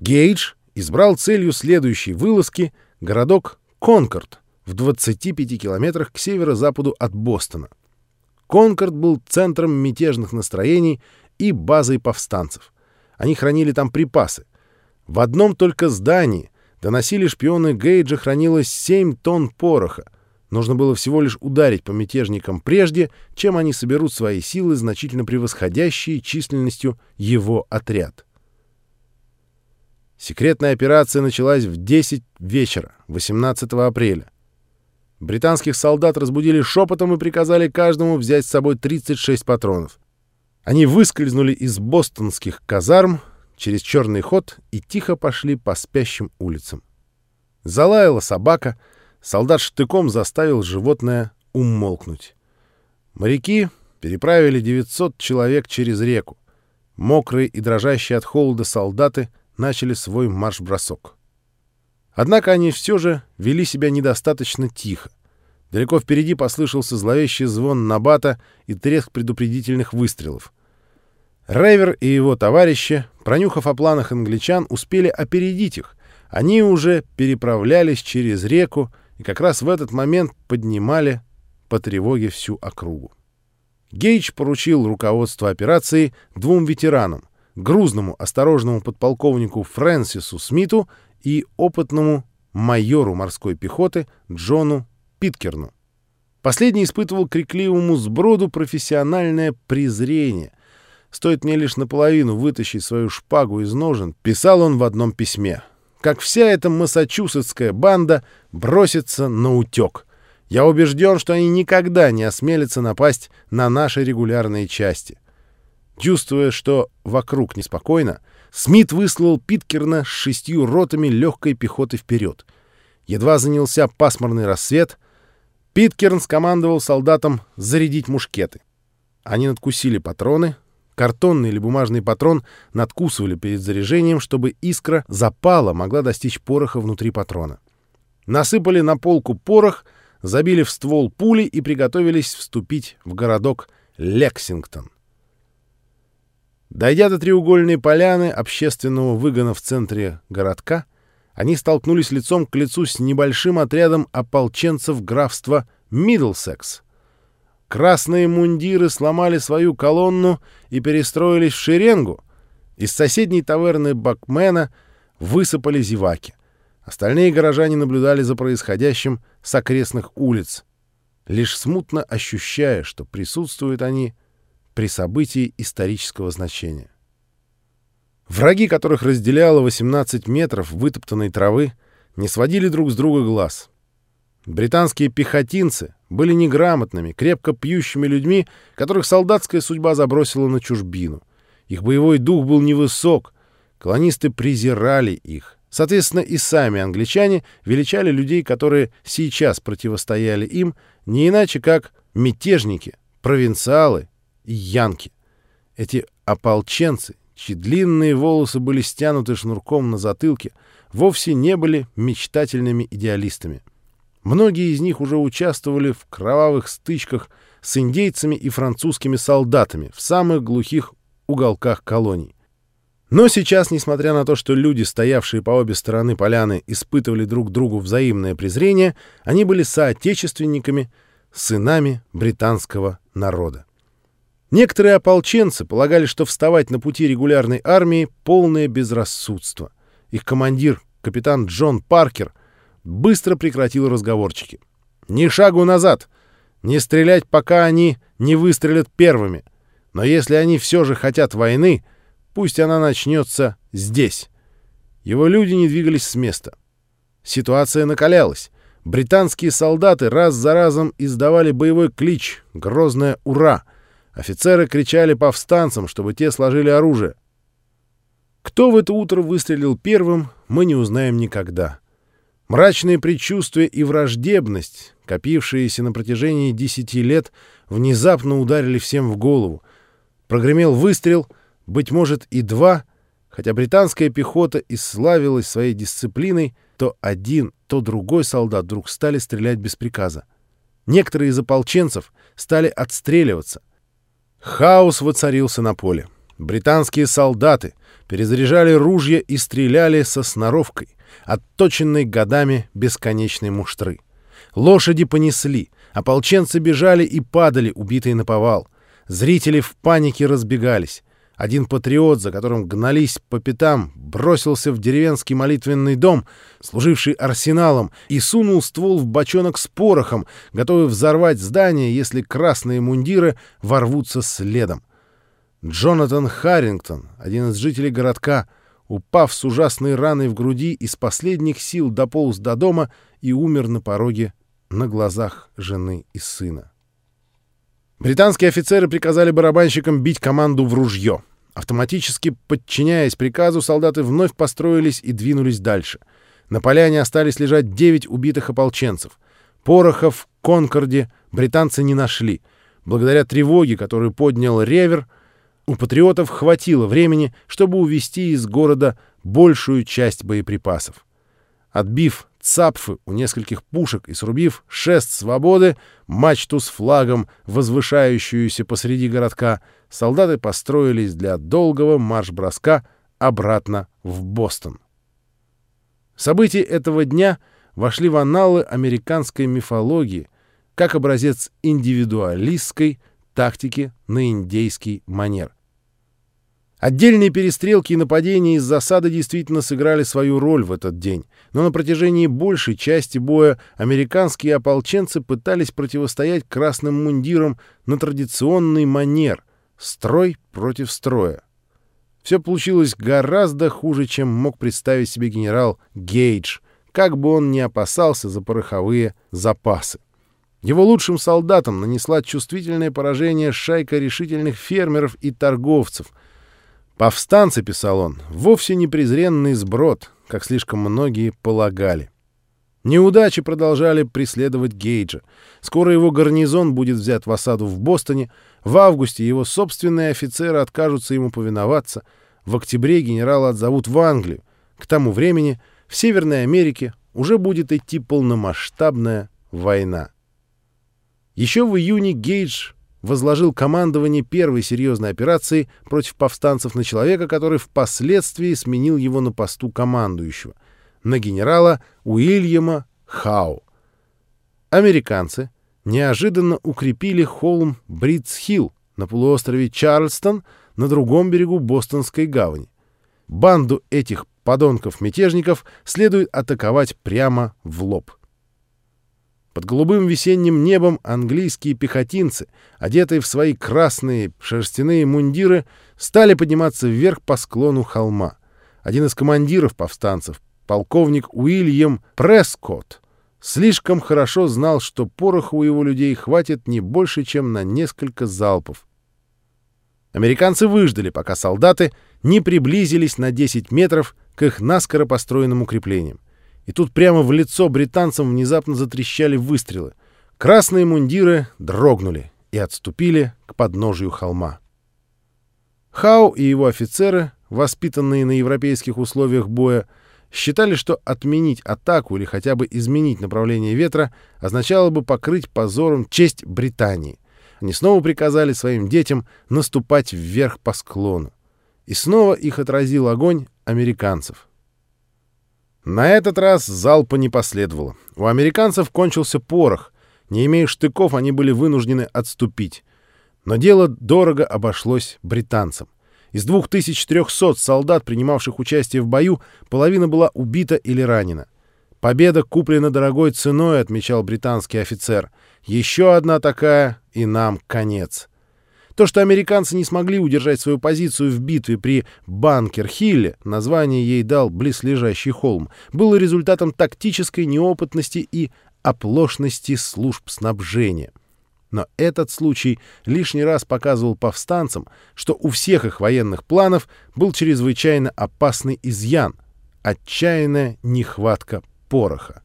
Гейдж избрал целью следующей вылазки городок Конкорд в 25 километрах к северо-западу от Бостона. Конкорд был центром мятежных настроений и базой повстанцев. Они хранили там припасы. В одном только здании, доносили шпионы Гейджа, хранилось 7 тонн пороха. Нужно было всего лишь ударить по мятежникам прежде, чем они соберут свои силы, значительно превосходящие численностью его отряд. Секретная операция началась в 10 вечера, 18 апреля. Британских солдат разбудили шепотом и приказали каждому взять с собой 36 патронов. Они выскользнули из бостонских казарм через черный ход и тихо пошли по спящим улицам. Залаяла собака, солдат штыком заставил животное умолкнуть. Моряки переправили 900 человек через реку. Мокрые и дрожащие от холода солдаты — начали свой марш-бросок. Однако они все же вели себя недостаточно тихо. Далеко впереди послышался зловещий звон набата и треск предупредительных выстрелов. Рейвер и его товарищи, пронюхав о планах англичан, успели опередить их. Они уже переправлялись через реку и как раз в этот момент поднимали по тревоге всю округу. Гейдж поручил руководство операции двум ветеранам грузному, осторожному подполковнику Фрэнсису Смиту и опытному майору морской пехоты Джону Питкерну. Последний испытывал крикливому сброду профессиональное презрение. Стоит мне лишь наполовину вытащить свою шпагу из ножен, писал он в одном письме. Как вся эта массачусетская банда бросится на утек. Я убежден, что они никогда не осмелятся напасть на наши регулярные части. Чувствуя, что вокруг неспокойно, Смит выслал Питкерна с шестью ротами легкой пехоты вперед. Едва занялся пасмурный рассвет, Питкерн скомандовал солдатам зарядить мушкеты. Они надкусили патроны, картонный или бумажный патрон надкусывали перед заряжением, чтобы искра запала могла достичь пороха внутри патрона. Насыпали на полку порох, забили в ствол пули и приготовились вступить в городок Лексингтон. Дойдя до треугольной поляны общественного выгона в центре городка, они столкнулись лицом к лицу с небольшим отрядом ополченцев графства Миддлсекс. Красные мундиры сломали свою колонну и перестроились в шеренгу. Из соседней таверны Бакмена высыпали зеваки. Остальные горожане наблюдали за происходящим с окрестных улиц, лишь смутно ощущая, что присутствуют они при событии исторического значения. Враги, которых разделяло 18 метров вытоптанной травы, не сводили друг с друга глаз. Британские пехотинцы были неграмотными, крепко пьющими людьми, которых солдатская судьба забросила на чужбину. Их боевой дух был невысок, колонисты презирали их. Соответственно, и сами англичане величали людей, которые сейчас противостояли им, не иначе как мятежники, провинциалы янки. Эти ополченцы, чьи длинные волосы были стянуты шнурком на затылке, вовсе не были мечтательными идеалистами. Многие из них уже участвовали в кровавых стычках с индейцами и французскими солдатами в самых глухих уголках колоний. Но сейчас, несмотря на то, что люди, стоявшие по обе стороны поляны, испытывали друг другу взаимное презрение, они были соотечественниками, сынами британского народа. Некоторые ополченцы полагали, что вставать на пути регулярной армии — полное безрассудство. Их командир, капитан Джон Паркер, быстро прекратил разговорчики. «Ни шагу назад! Не стрелять, пока они не выстрелят первыми. Но если они все же хотят войны, пусть она начнется здесь». Его люди не двигались с места. Ситуация накалялась. Британские солдаты раз за разом издавали боевой клич «Грозное ура!» Офицеры кричали повстанцам, чтобы те сложили оружие. Кто в это утро выстрелил первым, мы не узнаем никогда. Мрачные предчувствия и враждебность, копившиеся на протяжении десяти лет, внезапно ударили всем в голову. Прогремел выстрел, быть может, и два, хотя британская пехота и славилась своей дисциплиной, то один, то другой солдат вдруг стали стрелять без приказа. Некоторые из ополченцев стали отстреливаться. Хаос воцарился на поле. Британские солдаты перезаряжали ружья и стреляли со сноровкой, отточенной годами бесконечной муштры. Лошади понесли, ополченцы бежали и падали, убитые на повал. Зрители в панике разбегались. Один патриот, за которым гнались по пятам, бросился в деревенский молитвенный дом, служивший арсеналом, и сунул ствол в бочонок с порохом, готовый взорвать здание, если красные мундиры ворвутся следом. Джонатан Харрингтон, один из жителей городка, упав с ужасной раной в груди, из последних сил дополз до дома и умер на пороге на глазах жены и сына. Британские офицеры приказали барабанщикам бить команду в ружье. Автоматически подчиняясь приказу, солдаты вновь построились и двинулись дальше. На поляне остались лежать девять убитых ополченцев. Пороха в Конкорде британцы не нашли. Благодаря тревоге, которую поднял Ревер, у патриотов хватило времени, чтобы увести из города большую часть боеприпасов. Отбив цапфы у нескольких пушек и срубив шест свободы, мачту с флагом, возвышающуюся посреди городка, солдаты построились для долгого марш-броска обратно в Бостон. События этого дня вошли в анналы американской мифологии как образец индивидуалистской тактики на индейский манер. Отдельные перестрелки и нападения из засады действительно сыграли свою роль в этот день, но на протяжении большей части боя американские ополченцы пытались противостоять красным мундирам на традиционный манер — строй против строя. Все получилось гораздо хуже, чем мог представить себе генерал Гейдж, как бы он ни опасался за пороховые запасы. Его лучшим солдатам нанесла чувствительное поражение шайка решительных фермеров и торговцев — Повстанцы, писал он, вовсе не презренный сброд, как слишком многие полагали. Неудачи продолжали преследовать Гейджа. Скоро его гарнизон будет взят в осаду в Бостоне, в августе его собственные офицеры откажутся ему повиноваться, в октябре генерала отзовут в Англию. К тому времени в Северной Америке уже будет идти полномасштабная война. Еще в июне Гейдж возложил командование первой серьезной операции против повстанцев на человека, который впоследствии сменил его на посту командующего, на генерала Уильяма Хау. Американцы неожиданно укрепили холм Бридс-Хилл на полуострове Чарльстон на другом берегу Бостонской гавани. Банду этих подонков-мятежников следует атаковать прямо в лоб. Под голубым весенним небом английские пехотинцы, одетые в свои красные шерстяные мундиры, стали подниматься вверх по склону холма. Один из командиров повстанцев, полковник Уильям Прескотт, слишком хорошо знал, что пороха у его людей хватит не больше, чем на несколько залпов. Американцы выждали, пока солдаты не приблизились на 10 метров к их наскоро построенным укреплениям. И тут прямо в лицо британцам внезапно затрещали выстрелы. Красные мундиры дрогнули и отступили к подножию холма. Хау и его офицеры, воспитанные на европейских условиях боя, считали, что отменить атаку или хотя бы изменить направление ветра означало бы покрыть позором честь Британии. Они снова приказали своим детям наступать вверх по склону. И снова их отразил огонь американцев. На этот раз залпа не последовало. У американцев кончился порох. Не имея штыков, они были вынуждены отступить. Но дело дорого обошлось британцам. Из 2300 солдат, принимавших участие в бою, половина была убита или ранена. «Победа куплена дорогой ценой», — отмечал британский офицер. «Еще одна такая, и нам конец». То, что американцы не смогли удержать свою позицию в битве при Банкер-Хилле, название ей дал близлежащий холм, было результатом тактической неопытности и оплошности служб снабжения. Но этот случай лишний раз показывал повстанцам, что у всех их военных планов был чрезвычайно опасный изъян — отчаянная нехватка пороха.